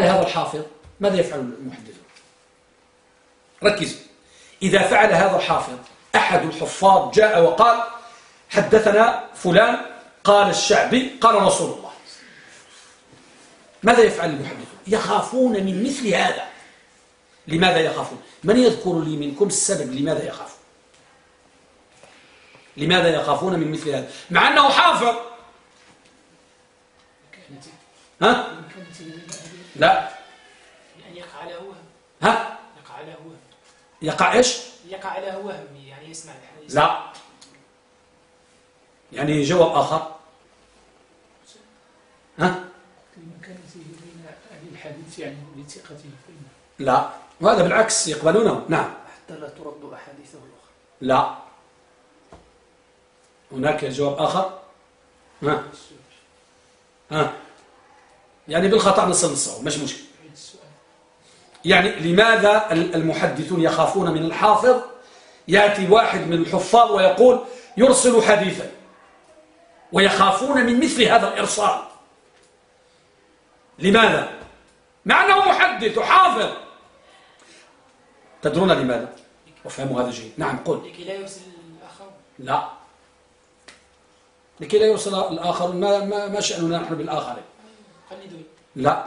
فعل هذا الحافظ؟ ماذا يفعل المحدثون؟ ركزوا. إذا فعل هذا الحافظ أحد الحفاظ جاء وقال حدثنا فلان قال الشعبي قال رسول الله. ماذا يفعل المحدثون؟ يخافون من مثل هذا. لماذا يخافون؟ من يذكر لي منكم السبب لماذا يخافون؟ لماذا يخافون من مثل هذا؟ مع أنه حافظ. ها؟ لا. يعني يقع على وهم. ها؟ يقع على وهم. يقع إيش؟ يقع على وهم يعني يسمع الحديث. لا. يعني جواب آخر. ها؟ لمكانته بين أهل الحديث يعني لثقته لا. وهذا بالعكس يقبلونه. نعم. حتى لا ترد أحاديثه الأخرى. لا. هناك جواب آخر؟ ها؟ ها؟ يعني بالخطأ نصل نصه مش مشكل يعني لماذا المحدثون يخافون من الحافظ؟ يأتي واحد من الحفاظ ويقول يرسل حديثا. ويخافون من مثل هذا الإرسال. لماذا؟ مع أنه محدث وحافظ. تدرون لماذا؟ وفهموا هذا جيد نعم قل. لكي لا يرسل الآخر لا. لكي لا يرسل الآخر ما, ما, ما شأننا نحن بالآخرين؟ لا.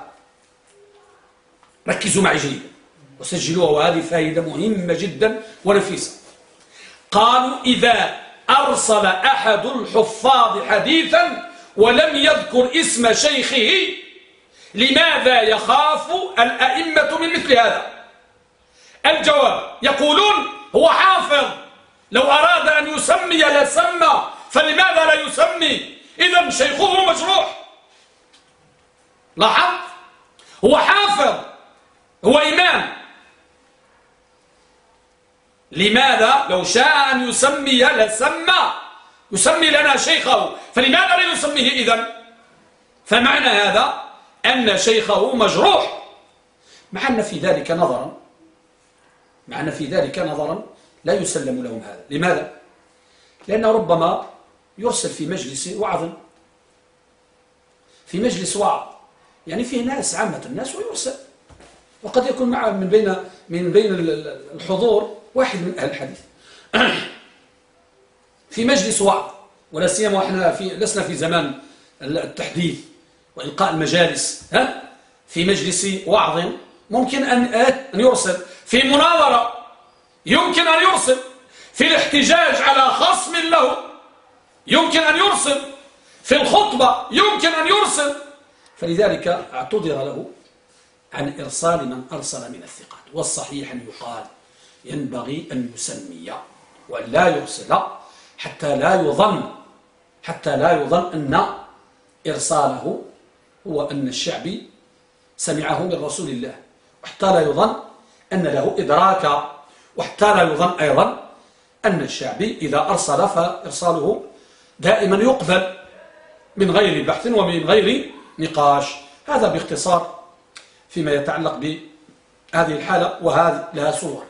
ركزوا معي جيدا. وسجلوها. وهذه فائدة مهمة جدا ونفيسة. قالوا إذا أرسل أحد الحفاظ حديثا ولم يذكر اسم شيخه لماذا يخاف الأئمة من مثل هذا؟ الجواب يقولون هو حافظ. لو أراد أن يسمي لسمى فلماذا لا يسمي؟ إذا شيخه مجروح. لاحظت؟ هو حافظ هو إمام. لماذا؟ لو شاء أن يسمي لسمى يسمي لنا شيخه. فلماذا لا يسميه إذن؟ فمعنى هذا أن شيخه مجروح. مع أن في ذلك نظرا مع أن في ذلك نظرا لا يسلم لهم هذا. لماذا؟ لأنه ربما يرسل في مجلس وعظ. في مجلس وعظ. يعني فيه ناس عامة الناس ويرسل. وقد يكون معه من بين من بين الحضور واحد من أهل الحديث. في مجلس وعظ ولا سيما وإحنا في لسنا في زمان التحديث وإلقاء المجالس ها؟ في مجلس وعظ ممكن أن أن يرسل. في مناظرة يمكن أن يرسل. في الاحتجاج على خصم له يمكن أن يرسل. في الخطبة يمكن أن يرسل. فلذلك اعتذر له عن إرسال من أرسل من الثقات. والصحيح أن يقال ينبغي أن يسمي وأن لا يرسل حتى لا يظن حتى لا يظن أن إرساله هو أن الشعبي سمعه من رسول الله. وحتى لا يظن أن له إدراكا وحتى لا يظن أيضا أن الشعبي إذا أرسل فإرساله دائما يقبل من غير بحث ومن غير نقاش. هذا باختصار فيما يتعلق بهذه الحالة وهذه لها صور.